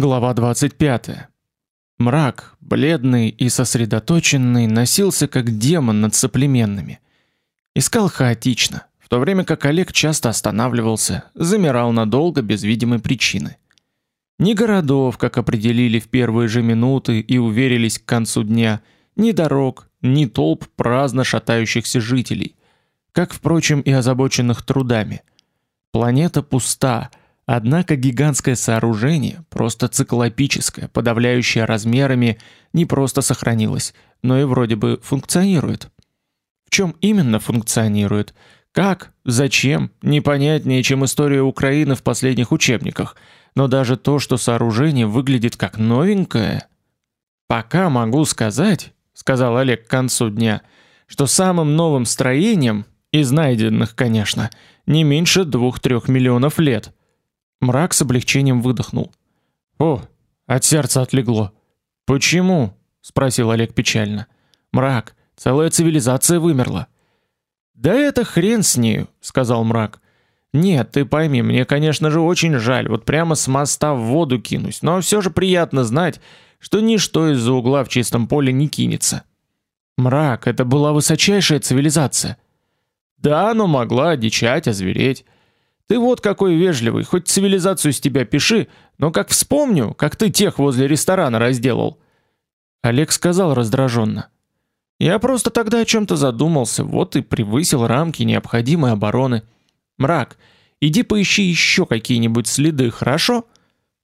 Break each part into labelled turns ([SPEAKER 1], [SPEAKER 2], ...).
[SPEAKER 1] Глава 25. Мрак, бледный и сосредоточенный, носился как демон над соплеменными. Искал хаотично, в то время как Олег часто останавливался, замирал надолго без видимой причины. Ни городов, как определили в первые же минуты и уверились к концу дня, ни дорог, ни толп праздно шатающихся жителей, как впрочем и озабоченных трудами. Планета пуста, Однако гигантское сооружение, просто циклопическое, подавляющее размерами, не просто сохранилось, но и вроде бы функционирует. В чем именно функционирует? Как? Зачем? Непонятнее, чем история Украины в последних учебниках. Но даже то, что сооружение выглядит как новенькое, пока могу сказать, сказал Олег к концу дня, что самым новым строением из найденных, конечно, не меньше 2-3 миллионов лет. Мрак с облегчением выдохнул. О, от сердца отлегло. Почему? спросил Олег печально. Мрак, целая цивилизация вымерла. Да это хрен с нею, сказал Мрак. Нет, ты пойми, мне, конечно же, очень жаль, вот прямо с моста в воду кинусь, но все же приятно знать, что ничто из-за угла в чистом поле не кинется. Мрак, это была высочайшая цивилизация. Да, но могла одичать, озвереть. Ты вот какой вежливый, хоть цивилизацию с тебя пиши, но как вспомню, как ты тех возле ресторана разделал. Олег сказал раздраженно: "Я просто тогда о чем то задумался, вот и превысил рамки необходимой обороны. Мрак, иди поищи еще какие-нибудь следы, хорошо?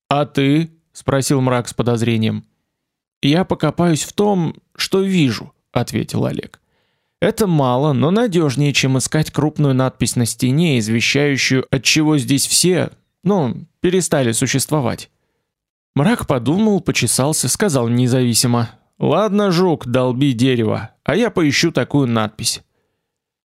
[SPEAKER 1] А ты?" спросил Мрак с подозрением. "Я покопаюсь в том, что вижу", ответил Олег. Это мало, но надежнее, чем искать крупную надпись на стене, извещающую, от чего здесь все, ну, перестали существовать. Мрак подумал, почесался, сказал независимо: "Ладно, жук, долби дерево, а я поищу такую надпись".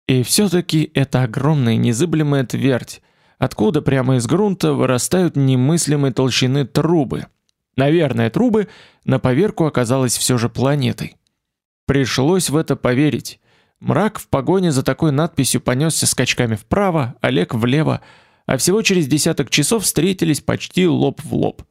[SPEAKER 1] И все таки это огромная незыблемая твердь, откуда прямо из грунта вырастают немыслимой толщины трубы. Наверное, трубы на поверку оказалось все же планетой. Пришлось в это поверить. Мрак в погоне за такой надписью понесся скачками вправо, Олег влево, а всего через десяток часов встретились почти лоб в лоб.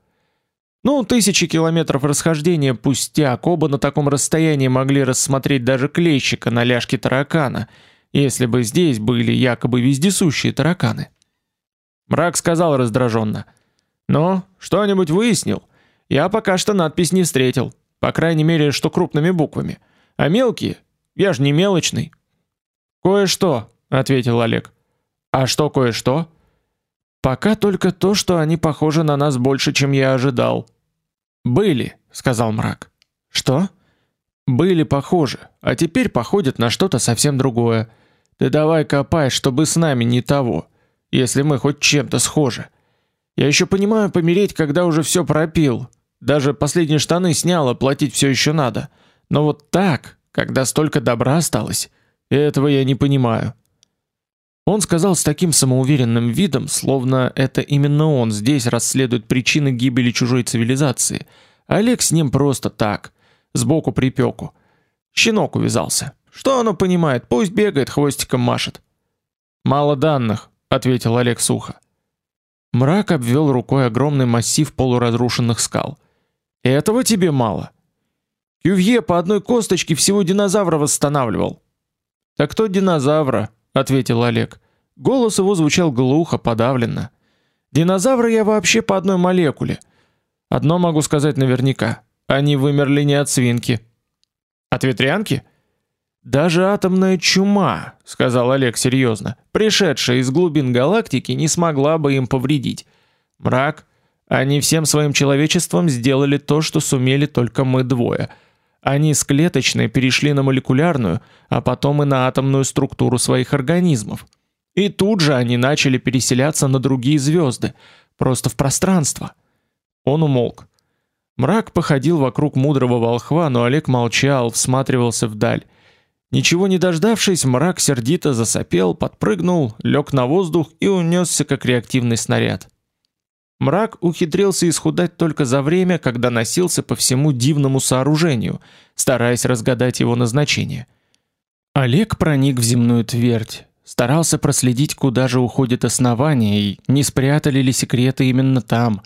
[SPEAKER 1] Ну, тысячи километров расхождения пустяк, оба на таком расстоянии могли рассмотреть даже клещика на ляжке таракана, если бы здесь были якобы вездесущие тараканы. Мрак сказал раздраженно: "Ну, что-нибудь выяснил? Я пока что надпись не встретил, по крайней мере, что крупными буквами, а мелкие я ж не мелочный. Кое-что, ответил Олег. А что кое-что? Пока только то, что они похожи на нас больше, чем я ожидал. Были, сказал мрак. Что? Были похожи, а теперь походят на что-то совсем другое. Ты давай копай, чтобы с нами не того, если мы хоть чем-то схожи. Я еще понимаю помереть, когда уже все пропил. Даже последние штаны снял, а платить все еще надо. Но вот так, когда столько добра осталось? Этого я не понимаю. Он сказал с таким самоуверенным видом, словно это именно он здесь расследует причины гибели чужой цивилизации. Олег с ним просто так, сбоку припеку. Щенок увязался. Что оно понимает? Пусть бегает, хвостиком машет. Мало данных, ответил Олег сухо. Мрак обвел рукой огромный массив полуразрушенных скал. Этого тебе мало. Кювье по одной косточке всего динозавра восстанавливал. Так кто динозавра? ответил Олег. Голос его звучал глухо, подавленно. Динозавры я вообще по одной молекуле. Одно могу сказать наверняка: они вымерли не от свинки. От ветрянки? Даже атомная чума, сказал Олег серьезно, пришедшая из глубин галактики, не смогла бы им повредить. Мрак, они всем своим человечеством сделали то, что сумели только мы двое. Они с клеточной перешли на молекулярную, а потом и на атомную структуру своих организмов. И тут же они начали переселяться на другие звезды, просто в пространство. Он умолк. Мрак походил вокруг мудрого волхва, но Олег молчал, всматривался вдаль. Ничего не дождавшись, мрак сердито засопел, подпрыгнул, лег на воздух и унесся как реактивный снаряд. Мрак ухитрился исхудать только за время, когда носился по всему дивному сооружению, стараясь разгадать его назначение. Олег проник в земную твердь, старался проследить, куда же уходит основание и не спрятали ли секреты именно там.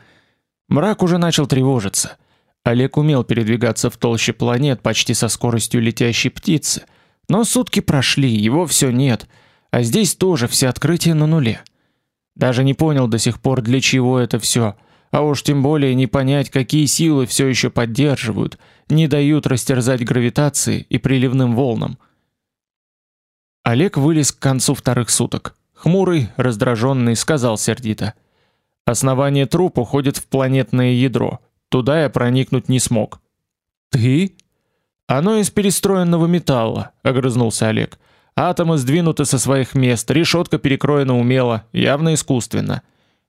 [SPEAKER 1] Мрак уже начал тревожиться. Олег умел передвигаться в толще планет почти со скоростью летящей птицы, но сутки прошли, его все нет, а здесь тоже все открытия на нуле. Даже не понял до сих пор, для чего это все, а уж тем более не понять, какие силы все еще поддерживают, не дают растерзать гравитации и приливным волнам. Олег вылез к концу вторых суток. Хмурый, раздраженный, сказал сердито: "Основание трупа уходит в планетное ядро. Туда я проникнуть не смог". "Ты?" "Оно из перестроенного металла", огрызнулся Олег. "Атомы сдвинуты со своих мест, решетка перекроена умело, явно искусственно.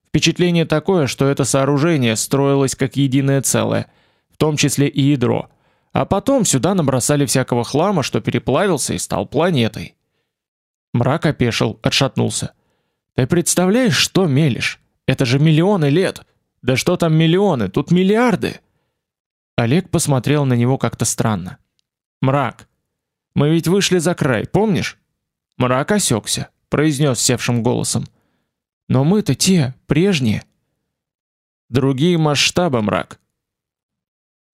[SPEAKER 1] Впечатление такое, что это сооружение строилось как единое целое, в том числе и ядро. А потом сюда набросали всякого хлама, что переплавился и стал планетой. Мрак опешил, отшатнулся. Ты представляешь, что мелешь? Это же миллионы лет. Да что там миллионы, тут миллиарды. Олег посмотрел на него как-то странно. Мрак. Мы ведь вышли за край, помнишь? Мрак осекся, произнес севшим голосом: но мы-то те, прежние. Другие масштабы, мрак.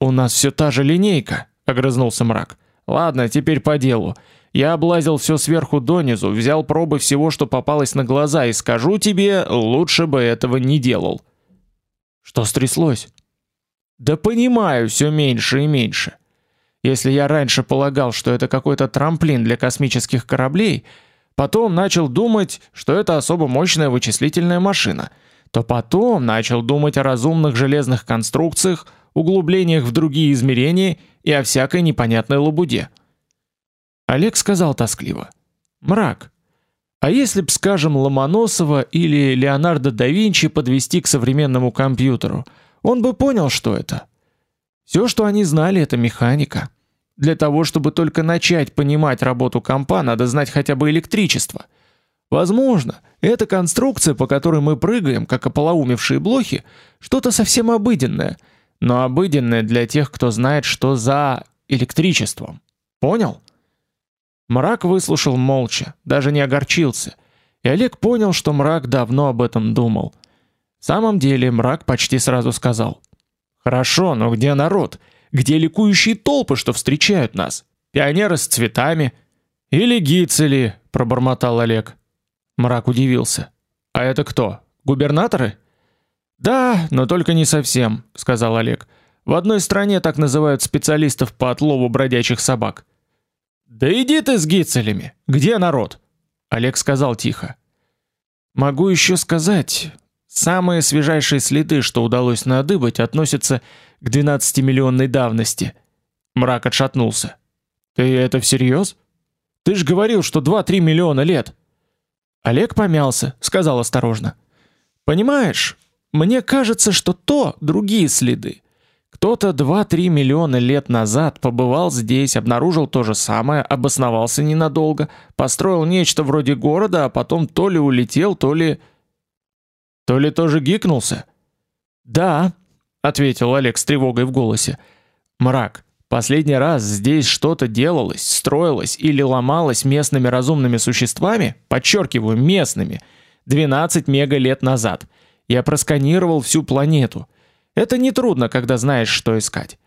[SPEAKER 1] У нас все та же линейка, огрызнулся мрак. Ладно, теперь по делу. Я облазил все сверху донизу, взял пробы всего, что попалось на глаза, и скажу тебе, лучше бы этого не делал. Что стряслось? Да понимаю, все меньше и меньше. Если я раньше полагал, что это какой-то трамплин для космических кораблей, потом начал думать, что это особо мощная вычислительная машина, то потом начал думать о разумных железных конструкциях, углублениях в другие измерения и о всякой непонятной лабуде. Олег сказал тоскливо: "Мрак. А если б, скажем, Ломоносова или Леонардо да Винчи подвести к современному компьютеру, он бы понял, что это. Все, что они знали это механика. Для того, чтобы только начать понимать работу компа, надо знать хотя бы электричество. Возможно, эта конструкция, по которой мы прыгаем, как ополоумевшие блохи, что-то совсем обыденное, но обыденное для тех, кто знает, что за электричеством. Понял? Мрак выслушал молча, даже не огорчился. И Олег понял, что Мрак давно об этом думал. В самом деле, Мрак почти сразу сказал: "Хорошо, но где народ? Где ликующие толпы, что встречают нас? Пионеры с цветами или гицели?" пробормотал Олег. Мрак удивился. "А это кто? Губернаторы?" "Да, но только не совсем", сказал Олег. "В одной стране так называют специалистов по отлову бродячих собак". "Да иди ты с гицелями. Где народ?" Олег сказал тихо. "Могу еще сказать, Самые свежайшие следы, что удалось надыбать, относятся к 12-миллионной давности. Мрак отшатнулся. Ты это всерьез? Ты ж говорил, что 2-3 миллиона лет. Олег помялся, сказал осторожно: "Понимаешь, мне кажется, что то другие следы. Кто-то 2-3 миллиона лет назад побывал здесь, обнаружил то же самое, обосновался ненадолго, построил нечто вроде города, а потом то ли улетел, то ли то ли тоже гикнулся? Да, ответил Олег с тревогой в голосе. Мрак. Последний раз здесь что-то делалось, строилось или ломалось местными разумными существами, подчеркиваю, местными, 12 мегалет назад. Я просканировал всю планету. Это не трудно, когда знаешь, что искать.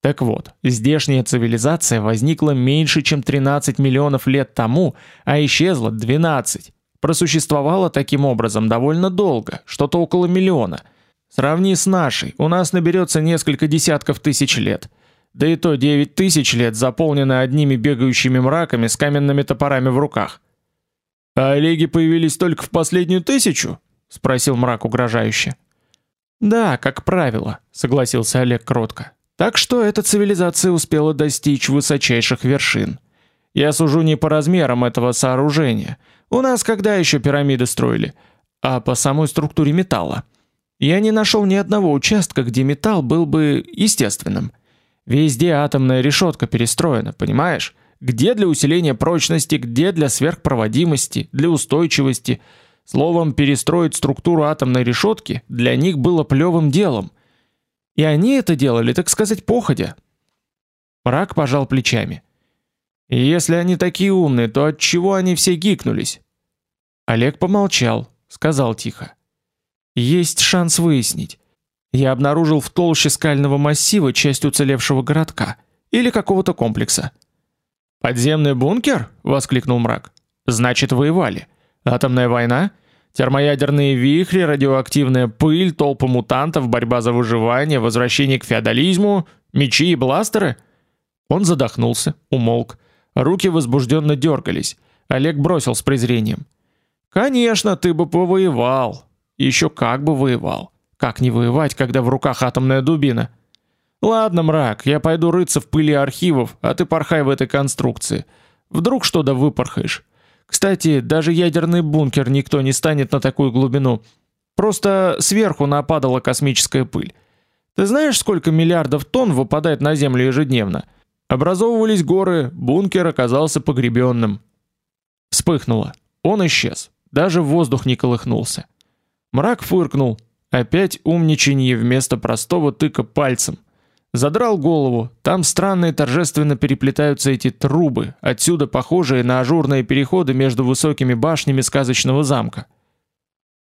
[SPEAKER 1] Так вот, здешняя цивилизация возникла меньше, чем 13 миллионов лет тому, а исчезла 12 просуществовала таким образом довольно долго, что-то около миллиона. Сравни с нашей, у нас наберется несколько десятков тысяч лет. Да и то 9 тысяч лет заполнены одними бегающими мраками с каменными топорами в руках. А олеги появились только в последнюю тысячу? спросил мрак угрожающе. Да, как правило, согласился Олег кротко. Так что эта цивилизация успела достичь высочайших вершин. Я сужу не по размерам этого сооружения, у нас когда еще пирамиды строили? А по самой структуре металла. Я не нашел ни одного участка, где металл был бы естественным. Везде атомная решетка перестроена, понимаешь? Где для усиления прочности, где для сверхпроводимости, для устойчивости. Словом, перестроить структуру атомной решетки для них было плевым делом. И они это делали, так сказать, походя. Мрак пожал плечами. И если они такие умные, то от чего они все гикнулись? Олег помолчал, сказал тихо: "Есть шанс выяснить. Я обнаружил в толще скального массива часть уцелевшего городка или какого-то комплекса. Подземный бункер? воскликнул мрак. Значит, воевали. Атомная война? Термоядерные вихри, радиоактивная пыль, толпы мутантов, борьба за выживание, возвращение к феодализму, мечи и бластеры? Он задохнулся, умолк. Руки возбужденно дергались. Олег бросил с презрением: "Конечно, ты бы повоевал. Еще как бы воевал. Как не воевать, когда в руках атомная дубина? Ладно, мрак, я пойду рыться в пыли архивов, а ты порхай в этой конструкции. Вдруг что да выпорхаешь. Кстати, даже ядерный бункер никто не станет на такую глубину. Просто сверху нападала космическая пыль. Ты знаешь, сколько миллиардов тонн выпадает на Землю ежедневно? Образовывались горы, бункер оказался погребенным. Вспыхнуло. Он исчез. Даже воздух не колыхнулся. Мрак фыркнул. Опять умничанье вместо простого тыка пальцем. Задрал голову. Там странно и торжественно переплетаются эти трубы, отсюда похожие на ажурные переходы между высокими башнями сказочного замка.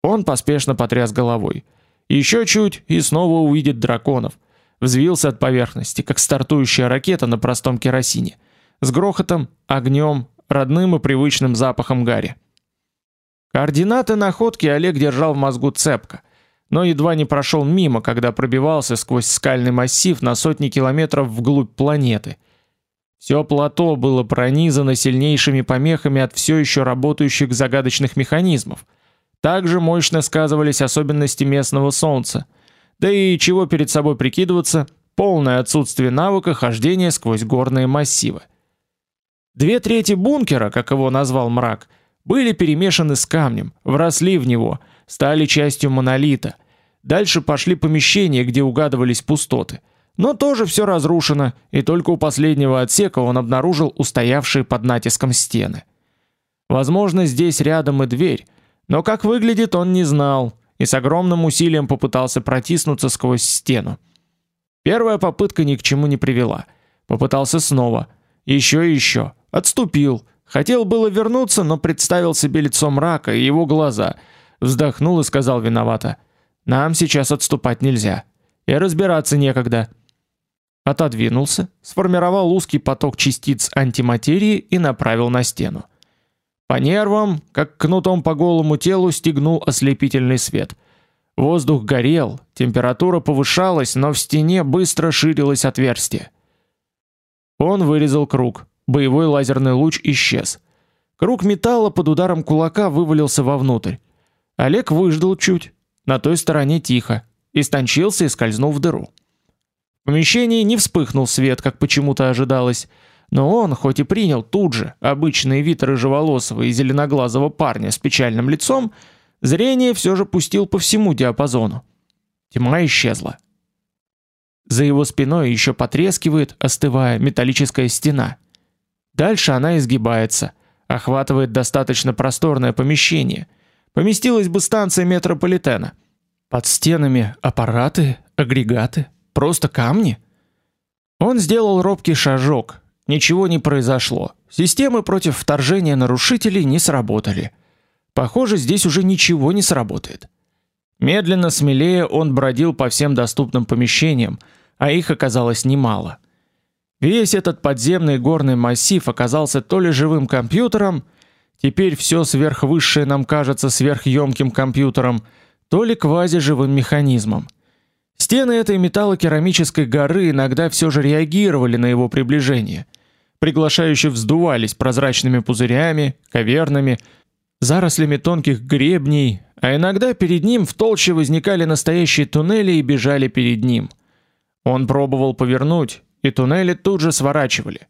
[SPEAKER 1] Он поспешно потряс головой. Еще чуть и снова увидит драконов. Взвился от поверхности, как стартующая ракета на простом керосине, с грохотом, огнем, родным и привычным запахом гари. Координаты находки Олег держал в мозгу цепко но едва не прошел мимо, когда пробивался сквозь скальный массив на сотни километров вглубь планеты. Все плато было пронизано сильнейшими помехами от все еще работающих загадочных механизмов. Также мощно сказывались особенности местного солнца. Да и чего перед собой прикидываться, полное отсутствие навыка хождения сквозь горные массивы. Две трети бункера, как его назвал мрак, были перемешаны с камнем, вросли в него, стали частью монолита, Дальше пошли помещения, где угадывались пустоты. Но тоже все разрушено, и только у последнего отсека он обнаружил устоявшие под натиском стены. Возможно, здесь рядом и дверь, но как выглядит он не знал, и с огромным усилием попытался протиснуться сквозь стену. Первая попытка ни к чему не привела. Попытался снова, еще и еще, отступил. Хотел было вернуться, но представил себе лицо мрака и его глаза, вздохнул и сказал виновато: нам сейчас отступать нельзя. И разбираться некогда. Отодвинулся, сформировал узкий поток частиц антиматерии и направил на стену. По нервам, как кнутом по голому телу, стегнул ослепительный свет. Воздух горел, температура повышалась, но в стене быстро ширилось отверстие. Он вырезал круг. Боевой лазерный луч исчез. Круг металла под ударом кулака вывалился вовнутрь. Олег выждал чуть, на той стороне тихо, истончился и скользнул в дыру. В помещении не вспыхнул свет, как почему-то ожидалось, но он, хоть и принял тут же обычный вид рыжеволосого и зеленоглазого парня с печальным лицом, зрение все же пустил по всему диапазону. Тьма исчезла. За его спиной еще потрескивает, остывая металлическая стена. Дальше она изгибается, охватывает достаточно просторное помещение – Поместилась бы станция метрополитена. Под стенами аппараты, агрегаты, просто камни. Он сделал робкий шажок. Ничего не произошло. Системы против вторжения нарушителей не сработали. Похоже, здесь уже ничего не сработает. Медленно смелее он бродил по всем доступным помещениям, а их оказалось немало. Весь этот подземный горный массив оказался то ли живым компьютером, Теперь все сверхвысшее нам кажется сверхъемким компьютером, то ли квазиживым механизмом. Стены этой металлокерамической горы иногда все же реагировали на его приближение. Приглашающе вздувались прозрачными пузырями, кавернами, зарослями тонких гребней, а иногда перед ним в толще возникали настоящие туннели и бежали перед ним. Он пробовал повернуть, и туннели тут же сворачивали.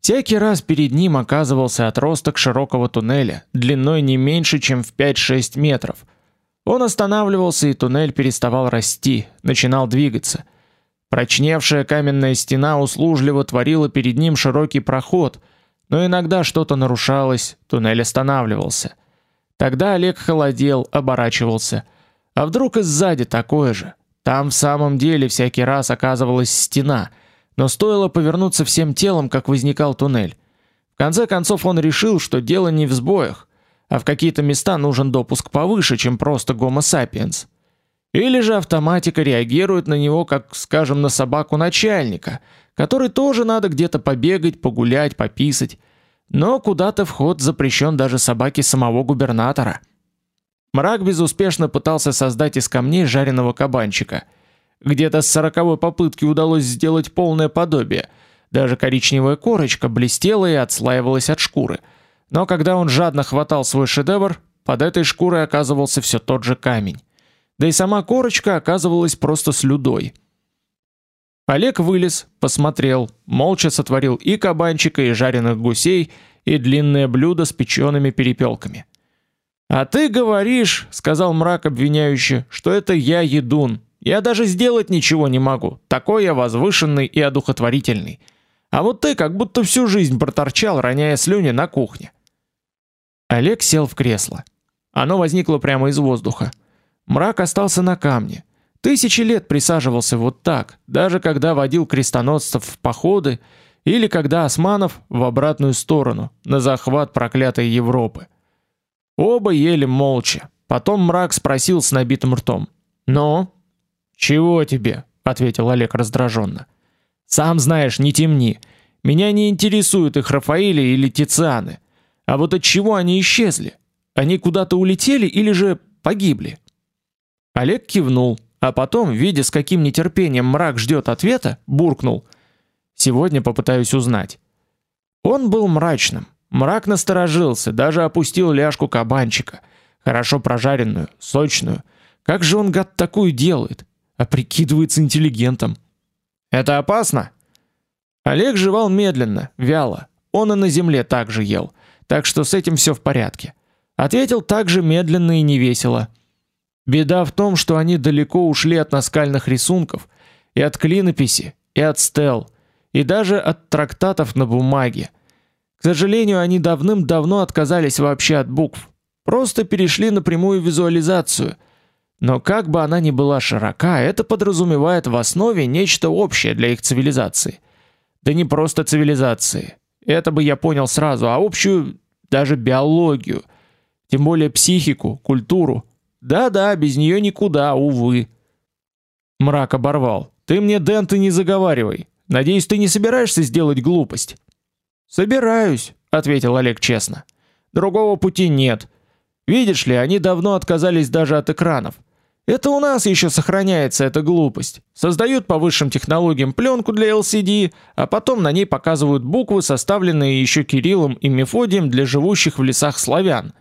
[SPEAKER 1] Всякий раз перед ним оказывался отросток широкого туннеля, длиной не меньше, чем в 5-6 метров. Он останавливался, и туннель переставал расти, начинал двигаться. Прочневшая каменная стена услужливо творила перед ним широкий проход, но иногда что-то нарушалось, туннель останавливался. Тогда Олег холодел, оборачивался. А вдруг и сзади такое же? Там в самом деле всякий раз оказывалась стена — но стоило повернуться всем телом, как возникал туннель. В конце концов он решил, что дело не в сбоях, а в какие-то места нужен допуск повыше, чем просто Homo sapiens. Или же автоматика реагирует на него, как, скажем, на собаку начальника, который тоже надо где-то побегать, погулять, пописать. Но куда-то вход запрещен даже собаке самого губернатора. Мрак безуспешно пытался создать из камней жареного кабанчика. Где-то с сороковой попытки удалось сделать полное подобие. Даже коричневая корочка блестела и отслаивалась от шкуры. Но когда он жадно хватал свой шедевр, под этой шкурой оказывался все тот же камень. Да и сама корочка оказывалась просто слюдой. Олег вылез, посмотрел, молча сотворил и кабанчика, и жареных гусей, и длинное блюдо с печеными перепелками. А ты говоришь, сказал мрак обвиняюще, что это я едун. Я даже сделать ничего не могу. Такой я возвышенный и одухотворительный. А вот ты как будто всю жизнь проторчал, роняя слюни на кухне. Олег сел в кресло. Оно возникло прямо из воздуха. Мрак остался на камне. Тысячи лет присаживался вот так, даже когда водил крестоносцев в походы или когда османов в обратную сторону, на захват проклятой Европы. Оба ели молча. Потом Мрак спросил с набитым ртом: "Ну, чего тебе?" ответил Олег раздраженно. "Сам знаешь, не темни. Меня не интересуют их Рафаэли или Тицианы. А вот от чего они исчезли? Они куда-то улетели или же погибли?" Олег кивнул, а потом, видя, с каким нетерпением мрак ждет ответа, буркнул: "Сегодня попытаюсь узнать". Он был мрачным. Мрак насторожился, даже опустил ляжку кабанчика, хорошо прожаренную, сочную. Как же он гад такую делает? А прикидывается интеллигентом. Это опасно. Олег жевал медленно, вяло. Он и на земле также ел, так что с этим все в порядке. Ответил также медленно и невесело. Беда в том, что они далеко ушли от наскальных рисунков, и от клинописи, и от стел, и даже от трактатов на бумаге. К сожалению, они давным-давно отказались вообще от букв. Просто перешли на прямую визуализацию. Но как бы она ни была широка, это подразумевает в основе нечто общее для их цивилизации. Да не просто цивилизации. Это бы я понял сразу, а общую даже биологию, тем более психику, культуру, да-да, без нее никуда, увы. Мрак оборвал. Ты мне, Дэн, ты не заговаривай. Надеюсь, ты не собираешься сделать глупость. Собираюсь, ответил Олег честно. Другого пути нет. Видишь ли, они давно отказались даже от экранов. Это у нас еще сохраняется эта глупость. Создают по высшим технологиям пленку для LCD, а потом на ней показывают буквы, составленные еще Кириллом и Мефодием для живущих в лесах славян.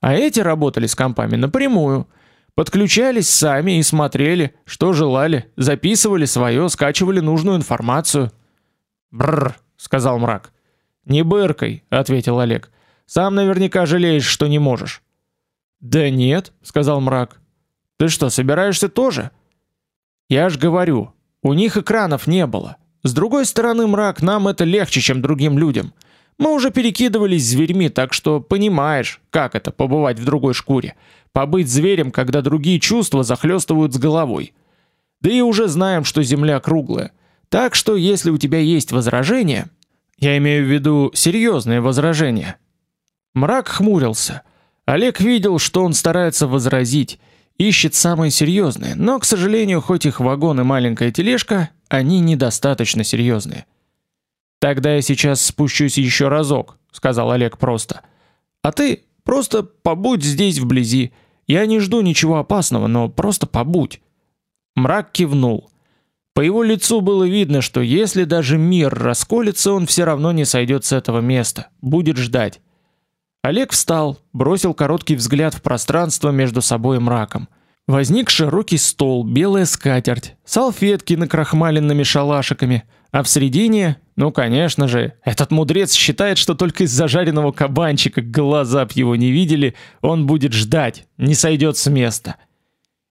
[SPEAKER 1] А эти работали с компами напрямую. Подключались сами и смотрели, что желали, записывали свое, скачивали нужную информацию. Бррр, сказал мрак. Не быркай, ответил Олег. Сам наверняка жалеешь, что не можешь. Да нет, сказал мрак. Ты что, собираешься тоже? Я ж говорю, у них экранов не было. С другой стороны, мрак, нам это легче, чем другим людям. Мы уже перекидывались зверьми, так что понимаешь, как это побывать в другой шкуре, побыть зверем, когда другие чувства захлестывают с головой. Да и уже знаем, что земля круглая. Так что, если у тебя есть возражения, я имею в виду серьезные возражения. Мрак хмурился. Олег видел, что он старается возразить, ищет самые серьезные, но, к сожалению, хоть их вагон и маленькая тележка, они недостаточно серьезные. Тогда я сейчас спущусь еще разок, сказал Олег просто. А ты просто побудь здесь вблизи. Я не жду ничего опасного, но просто побудь. Мрак кивнул. По его лицу было видно, что если даже мир расколется, он все равно не сойдет с этого места, будет ждать. Олег встал, бросил короткий взгляд в пространство между собой и мраком. Возник широкий стол, белая скатерть, салфетки накрахмаленными шалашиками, а в середине, ну, конечно же, этот мудрец считает, что только из зажаренного кабанчика глаза б его не видели, он будет ждать, не сойдет с места.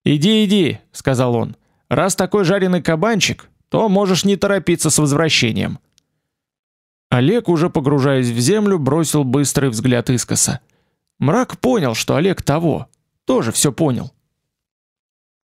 [SPEAKER 1] "Иди, иди", сказал он. "Раз такой жареный кабанчик, то можешь не торопиться с возвращением". Олег, уже погружаясь в землю, бросил быстрый взгляд искоса. Мрак понял, что Олег того, тоже все понял.